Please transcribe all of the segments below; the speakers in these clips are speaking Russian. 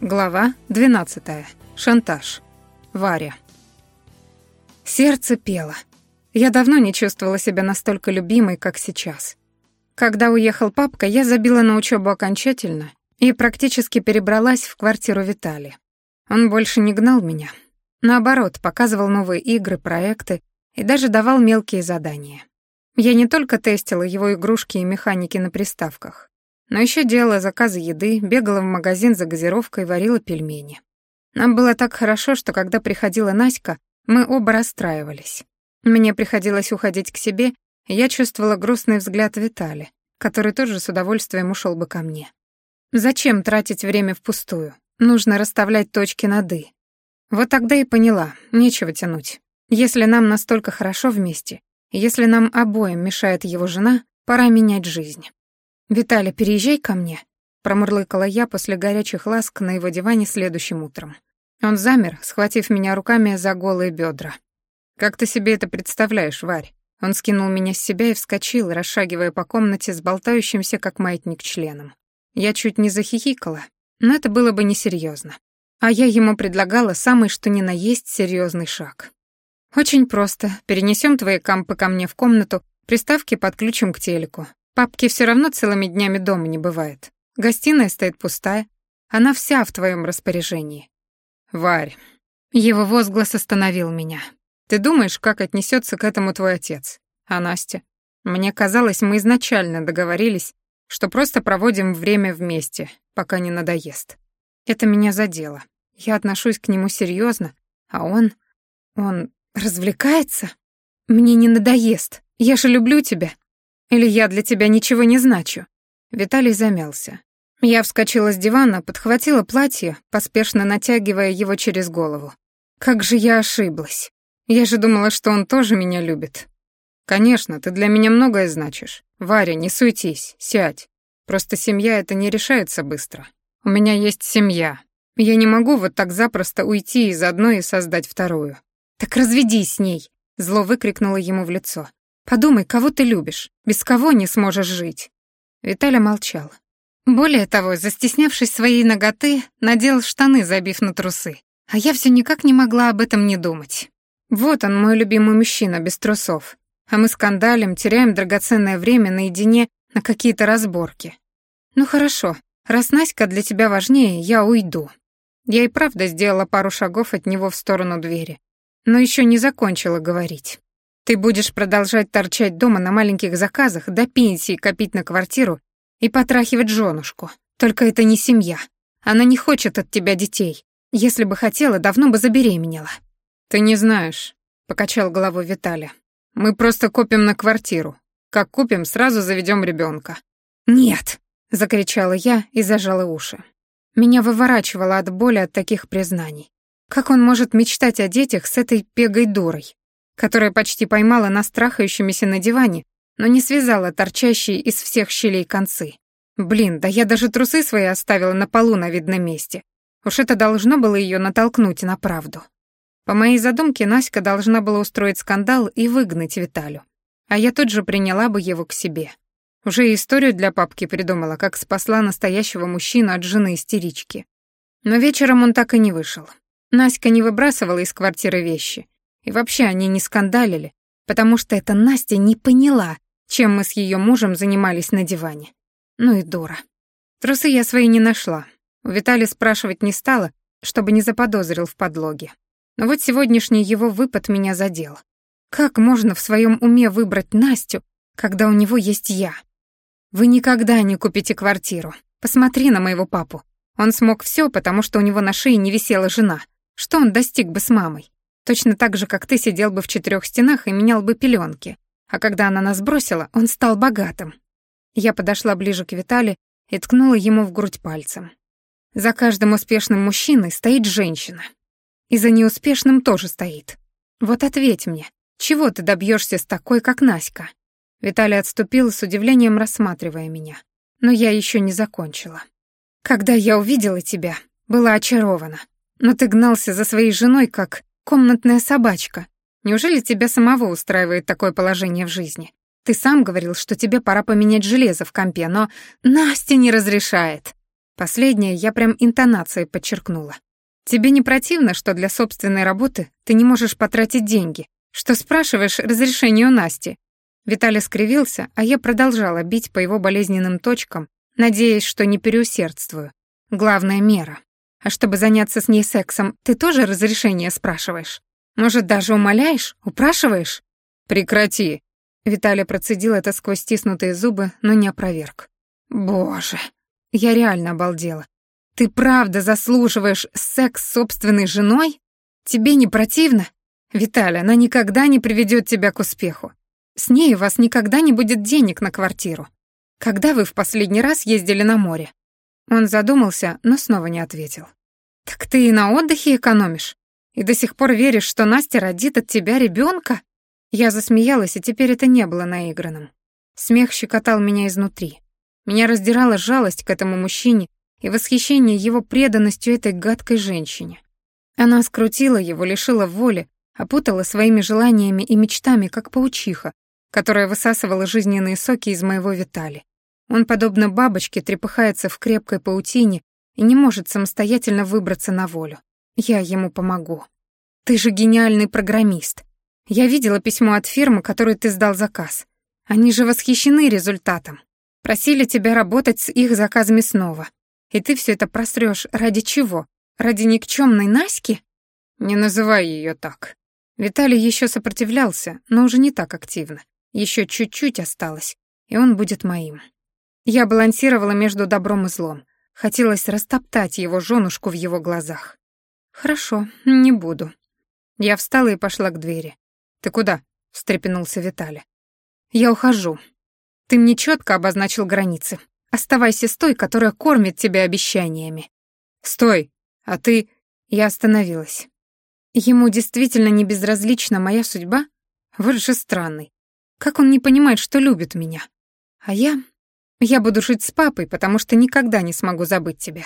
Глава 12. Шантаж. Варя. Сердце пело. Я давно не чувствовала себя настолько любимой, как сейчас. Когда уехал папка, я забила на учебу окончательно и практически перебралась в квартиру Виталия. Он больше не гнал меня. Наоборот, показывал новые игры, проекты и даже давал мелкие задания. Я не только тестила его игрушки и механики на приставках, но еще делала заказы еды, бегала в магазин за газировкой, варила пельмени. Нам было так хорошо, что когда приходила Наська, мы оба расстраивались. Мне приходилось уходить к себе, и я чувствовала грустный взгляд Витали, который тоже с удовольствием ушел бы ко мне. Зачем тратить время впустую? Нужно расставлять точки над «и». Вот тогда и поняла, нечего тянуть. Если нам настолько хорошо вместе, если нам обоим мешает его жена, пора менять жизнь. «Виталя, переезжай ко мне», — промурлыкала я после горячих ласк на его диване следующим утром. Он замер, схватив меня руками за голые бедра. «Как ты себе это представляешь, Варь?» Он скинул меня с себя и вскочил, расшагивая по комнате с болтающимся, как маятник, членом. Я чуть не захихикала, но это было бы несерьезно. А я ему предлагала самый что ни на есть серьезный шаг. «Очень просто. Перенесем твои кампы ко мне в комнату, приставки подключим к телеку. Папки все равно целыми днями дома не бывает. Гостиная стоит пустая. Она вся в твоем распоряжении. Варь. Его возглас остановил меня. Ты думаешь, как отнесется к этому твой отец? А Настя? Мне казалось, мы изначально договорились, что просто проводим время вместе, пока не надоест. Это меня задело. Я отношусь к нему серьезно, а он... Он развлекается? Мне не надоест. Я же люблю тебя. Или я для тебя ничего не значу?» Виталий замялся. Я вскочила с дивана, подхватила платье, поспешно натягивая его через голову. Как же я ошиблась. Я же думала, что он тоже меня любит. Конечно, ты для меня многое значишь. Варя, не суетись, сядь. Просто семья это не решается быстро. У меня есть семья. Я не могу вот так запросто уйти из одной и создать вторую. Так разведись с ней, зло выкрикнула ему в лицо. Подумай, кого ты любишь, без кого не сможешь жить». Виталя молчал. Более того, застеснявшись своей ноготы, надел штаны, забив на трусы. А я все никак не могла об этом не думать. Вот он, мой любимый мужчина, без трусов. А мы скандалим, теряем драгоценное время наедине на какие-то разборки. Ну хорошо, раз Наська для тебя важнее, я уйду. Я и правда сделала пару шагов от него в сторону двери, но еще не закончила говорить. Ты будешь продолжать торчать дома на маленьких заказах, до пенсии копить на квартиру и потрахивать женушку. Только это не семья. Она не хочет от тебя детей. Если бы хотела, давно бы забеременела. Ты не знаешь, покачал головой Виталя. Мы просто копим на квартиру. Как купим, сразу заведем ребенка. Нет, закричала я и зажала уши. Меня выворачивало от боли от таких признаний. Как он может мечтать о детях с этой пегой дурой? Которая почти поймала нас трахающимися на диване, но не связала торчащие из всех щелей концы. Блин, да я даже трусы свои оставила на полу на видном месте. Уж это должно было ее натолкнуть на правду. По моей задумке, Наська должна была устроить скандал и выгнать Виталю. А я тут же приняла бы его к себе. Уже историю для папки придумала, как спасла настоящего мужчину от жены истерички. Но вечером он так и не вышел. Наська не выбрасывала из квартиры вещи, и вообще они не скандалили, потому что эта Настя не поняла, чем мы с ее мужем занимались на диване. Ну и дура. Трусы я свои не нашла. У Виталия спрашивать не стала, чтобы не заподозрил в подлоге. Но вот сегодняшний его выпад меня задел. Как можно в своем уме выбрать Настю, когда у него есть я? Вы никогда не купите квартиру. Посмотри на моего папу. Он смог все, потому что у него на шее не висела жена. Что он достиг бы с мамой? Точно так же, как ты сидел бы в четырех стенах и менял бы пеленки. А когда она нас бросила, он стал богатым. Я подошла ближе к Витали и ткнула ему в грудь пальцем. За каждым успешным мужчиной стоит женщина. И за неуспешным тоже стоит. Вот ответь мне, чего ты добьешься с такой, как Наська? Виталий отступил с удивлением, рассматривая меня. Но я еще не закончила. Когда я увидела тебя, была очарована. Но ты гнался за своей женой, как комнатная собачка. Неужели тебя самого устраивает такое положение в жизни? Ты сам говорил, что тебе пора поменять железо в компе, но Настя не разрешает. Последнее я прям интонацией подчеркнула. Тебе не противно, что для собственной работы ты не можешь потратить деньги, что спрашиваешь разрешение у Насти?» Виталий скривился, а я продолжала бить по его болезненным точкам, надеясь, что не переусердствую. Главная мера. А чтобы заняться с ней сексом, ты тоже разрешение спрашиваешь? Может, даже умоляешь, упрашиваешь? Прекрати. Виталий процедил это сквозь стиснутые зубы, но не опроверг. Боже, я реально обалдела. Ты правда заслуживаешь секс с собственной женой? Тебе не противно? Виталий, она никогда не приведет тебя к успеху. С ней у вас никогда не будет денег на квартиру. Когда вы в последний раз ездили на море? Он задумался, но снова не ответил. Так ты и на отдыхе экономишь? И до сих пор веришь, что Настя родит от тебя ребенка? Я засмеялась, и теперь это не было наигранным. Смех щекотал меня изнутри. Меня раздирала жалость к этому мужчине и восхищение его преданностью этой гадкой женщине. Она скрутила его, лишила воли, опутала своими желаниями и мечтами, как паучиха, которая высасывала жизненные соки из моего Витали. Он, подобно бабочке, трепыхается в крепкой паутине и не может самостоятельно выбраться на волю. Я ему помогу. Ты же гениальный программист. Я видела письмо от фирмы, которой ты сдал заказ. Они же восхищены результатом. Просили тебя работать с их заказами снова. И ты все это просрёшь ради чего? Ради никчемной Наськи? Не называй ее так. Виталий еще сопротивлялся, но уже не так активно. Еще чуть-чуть осталось, и он будет моим. Я балансировала между добром и злом. Хотелось растоптать его женушку в его глазах. «Хорошо, не буду». Я встала и пошла к двери. «Ты куда?» — встрепенулся Виталий. «Я ухожу. Ты мне четко обозначил границы. Оставайся с той, которая кормит тебя обещаниями». «Стой! А ты...» Я остановилась. Ему действительно не безразлична моя судьба? Вот же странный. Как он не понимает, что любит меня? А я... Я буду жить с папой, потому что никогда не смогу забыть тебя.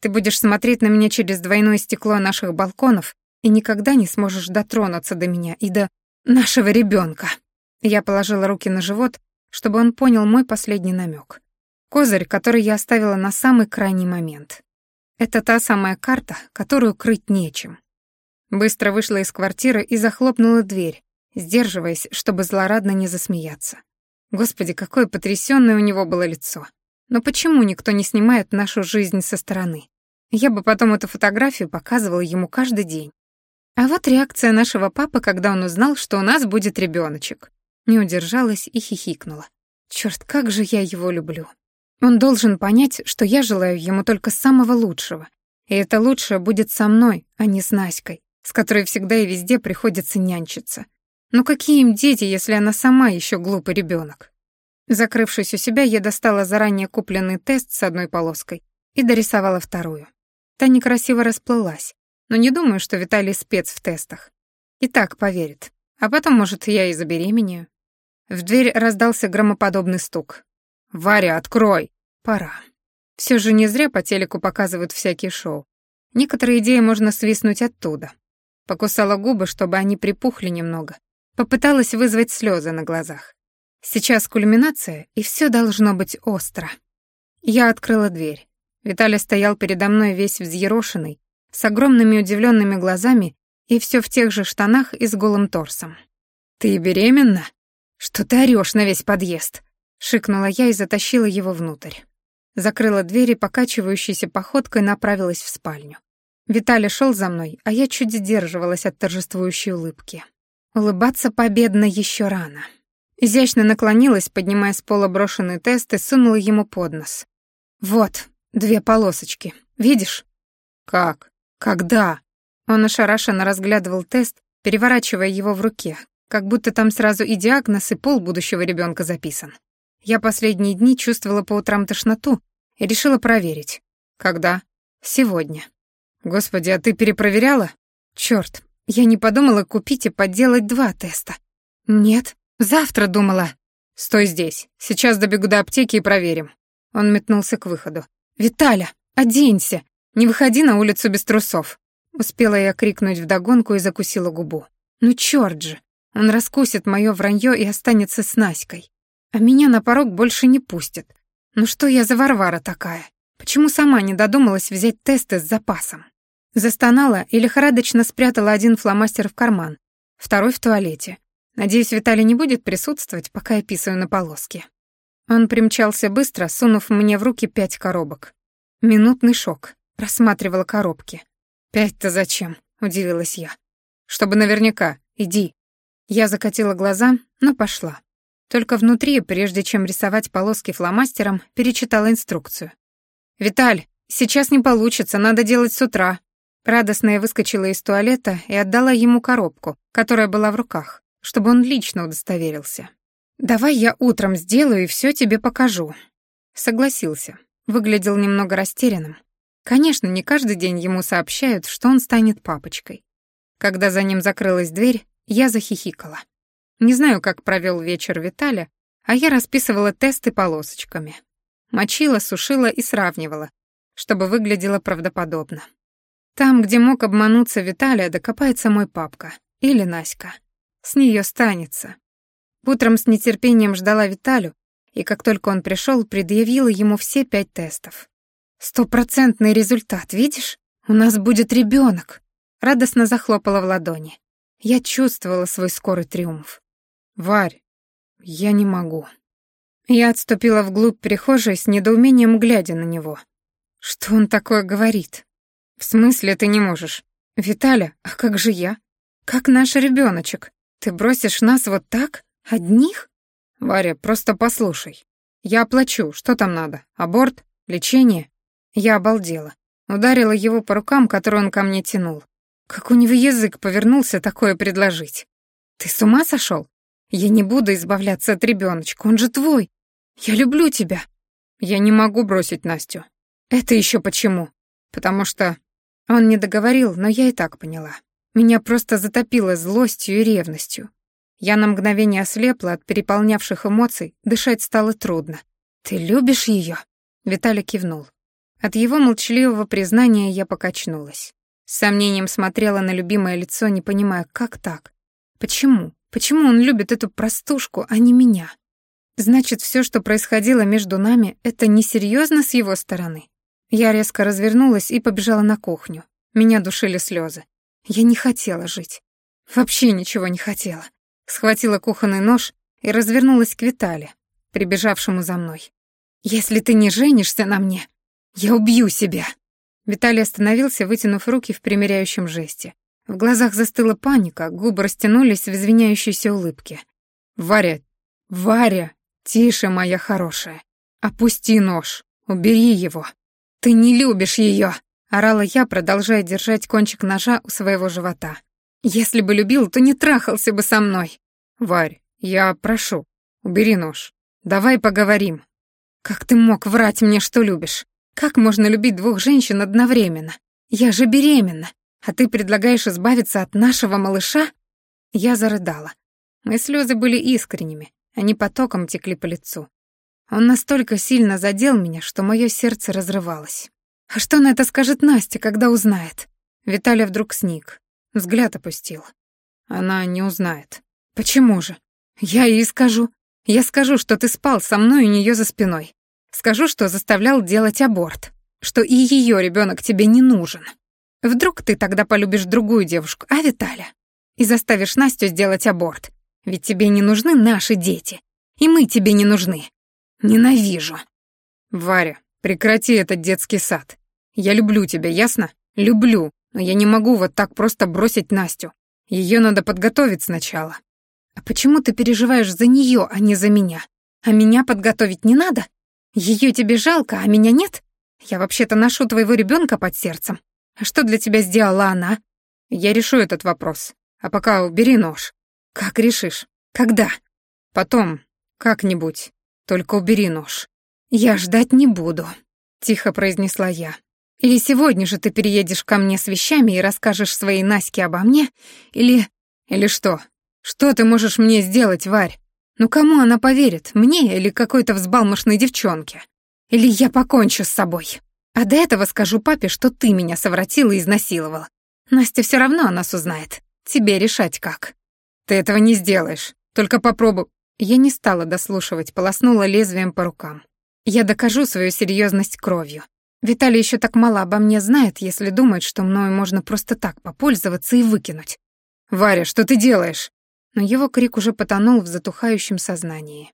Ты будешь смотреть на меня через двойное стекло наших балконов и никогда не сможешь дотронуться до меня и до нашего ребенка. Я положила руки на живот, чтобы он понял мой последний намек. Козырь, который я оставила на самый крайний момент. Это та самая карта, которую крыть нечем. Быстро вышла из квартиры и захлопнула дверь, сдерживаясь, чтобы злорадно не засмеяться. Господи, какое потрясённое у него было лицо. Но почему никто не снимает нашу жизнь со стороны? Я бы потом эту фотографию показывала ему каждый день. А вот реакция нашего папы, когда он узнал, что у нас будет ребёночек. Не удержалась и хихикнула. Чёрт, как же я его люблю. Он должен понять, что я желаю ему только самого лучшего. И это лучшее будет со мной, а не с Наськой, с которой всегда и везде приходится нянчиться. Ну какие им дети, если она сама еще глупый ребенок? Закрывшись у себя, я достала заранее купленный тест с одной полоской и дорисовала вторую. Та некрасиво расплылась, но не думаю, что Виталий спец в тестах. И так поверит. А потом, может, я и забеременею. В дверь раздался громоподобный стук. «Варя, открой!» «Пора». Все же не зря по телеку показывают всякие шоу. Некоторые идеи можно свистнуть оттуда. Покусала губы, чтобы они припухли немного, Попыталась вызвать слезы на глазах. Сейчас кульминация, и все должно быть остро. Я открыла дверь. Виталий стоял передо мной весь взъерошенный, с огромными удивленными глазами и все в тех же штанах и с голым торсом. «Ты беременна? Что ты орёшь на весь подъезд?» — шикнула я и затащила его внутрь. Закрыла дверь и покачивающейся походкой направилась в спальню. Виталий шел за мной, а я чуть сдерживалась от торжествующей улыбки. Улыбаться победно еще рано. Изящно наклонилась, поднимая с пола брошенный тест и сунула ему под нос. «Вот, две полосочки. Видишь?» «Как? Когда?» Он ошарашенно разглядывал тест, переворачивая его в руке, как будто там сразу и диагноз, и пол будущего ребенка записан. Я последние дни чувствовала по утрам тошноту и решила проверить. «Когда?» «Сегодня». «Господи, а ты перепроверяла?» «Чёрт, я не подумала купить и подделать два теста. Нет, завтра думала. Стой здесь. Сейчас добегу до аптеки и проверим. Он метнулся к выходу. Виталя, оденься. Не выходи на улицу без трусов. Успела я крикнуть вдогонку и закусила губу. Ну чёрт же. Он раскусит моё вранье и останется с Наськой. А меня на порог больше не пустят. Ну что я за Варвара такая? Почему сама не додумалась взять тесты с запасом? Застонала и лихорадочно спрятала один фломастер в карман, второй в туалете. Надеюсь, Виталий не будет присутствовать, пока я писаю на полоске. Он примчался быстро, сунув мне в руки пять коробок. Минутный шок. Рассматривала коробки. «Пять-то зачем?» — удивилась я. «Чтобы наверняка. Иди». Я закатила глаза, но пошла. Только внутри, прежде чем рисовать полоски фломастером, перечитала инструкцию. «Виталь, сейчас не получится, надо делать с утра». Радостно я выскочила из туалета и отдала ему коробку, которая была в руках, чтобы он лично удостоверился. «Давай я утром сделаю и все тебе покажу». Согласился. Выглядел немного растерянным. Конечно, не каждый день ему сообщают, что он станет папочкой. Когда за ним закрылась дверь, я захихикала. Не знаю, как провел вечер Виталя, а я расписывала тесты полосочками. Мочила, сушила и сравнивала, чтобы выглядело правдоподобно. Там, где мог обмануться Виталия, докопается мой папка или Наська. С нее станется. Утром с нетерпением ждала Виталю, и как только он пришел, предъявила ему все пять тестов. «Стопроцентный результат, видишь? У нас будет ребенок!» Радостно захлопала в ладони. Я чувствовала свой скорый триумф. «Варь, я не могу». Я отступила вглубь прихожей с недоумением, глядя на него. Что он такое говорит? В смысле ты не можешь? Виталя, а как же я? Как наш ребеночек? Ты бросишь нас вот так? Одних? Варя, просто послушай. Я оплачу, что там надо? Аборт? Лечение? Я обалдела. Ударила его по рукам, которые он ко мне тянул. Как у него язык повернулся такое предложить? Ты с ума сошел? Я не буду избавляться от ребеночка, он же твой. Я люблю тебя. Я не могу бросить Настю. Это еще почему? Потому что... Он не договорил, но я и так поняла. Меня просто затопило злостью и ревностью. Я на мгновение ослепла от переполнявших эмоций, дышать стало трудно. «Ты любишь ее?» Виталий кивнул. От его молчаливого признания я покачнулась. С сомнением смотрела на любимое лицо, не понимая, как так? Почему? Почему он любит эту простушку, а не меня? Значит, все, что происходило между нами, это несерьезно с его стороны? Я резко развернулась и побежала на кухню. Меня душили слезы. Я не хотела жить. Вообще ничего не хотела. Схватила кухонный нож и развернулась к Витале, прибежавшему за мной. «Если ты не женишься на мне, «Я убью себя!» Виталий остановился, вытянув руки в примиряющем жесте. В глазах застыла паника, губы растянулись в извиняющейся улыбке. «Варя! Варя! Тише, моя хорошая! Опусти нож! Убери его! Ты не любишь ее!» — орала я, продолжая держать кончик ножа у своего живота. «Если бы любил, то не трахался бы со мной!» «Варь, я прошу, убери нож. Давай поговорим. Как ты мог врать мне, что любишь? Как можно любить двух женщин одновременно? Я же беременна, а ты предлагаешь избавиться от нашего малыша? Я зарыдала. Мои слезы были искренними, они потоком текли по лицу. Он настолько сильно задел меня, что мое сердце разрывалось. А что на это скажет Настя, когда узнает? Виталий вдруг сник, взгляд опустил. Она не узнает. Почему же? Я ей скажу. Я скажу, что ты спал со мной у нее за спиной. Скажу, что заставлял делать аборт, что и ее ребенок тебе не нужен. Вдруг ты тогда полюбишь другую девушку, а Виталя? И заставишь Настю сделать аборт. Ведь тебе не нужны наши дети. И мы тебе не нужны. Ненавижу. Варя, прекрати этот детский сад. Я люблю тебя, ясно? Люблю, но я не могу вот так просто бросить Настю. Ее надо подготовить сначала. А почему ты переживаешь за нее, а не за меня? А меня подготовить не надо? Ее тебе жалко, а меня нет? Я вообще-то ношу твоего ребенка под сердцем. А что для тебя сделала она? Я решу этот вопрос. А пока убери нож. Как решишь? Когда? Потом, как-нибудь. Только убери нож. Я ждать не буду, тихо произнесла я. Или сегодня же ты переедешь ко мне с вещами и расскажешь своей Наське обо мне, или... Или что? Что ты можешь мне сделать, Варь? Ну кому она поверит, мне или какой-то взбалмошной девчонке? Или я покончу с собой? А до этого скажу папе, что ты меня совратила и изнасиловала. Настя все равно о нас узнает. Тебе решать как. Ты этого не сделаешь. Только попробуй. Я не стала дослушивать, полоснула лезвием по рукам. Я докажу свою серьезность кровью. Виталий еще так мало обо мне знает, если думает, что мною можно просто так попользоваться и выкинуть. «Варя, что ты делаешь?» Но его крик уже потонул в затухающем сознании.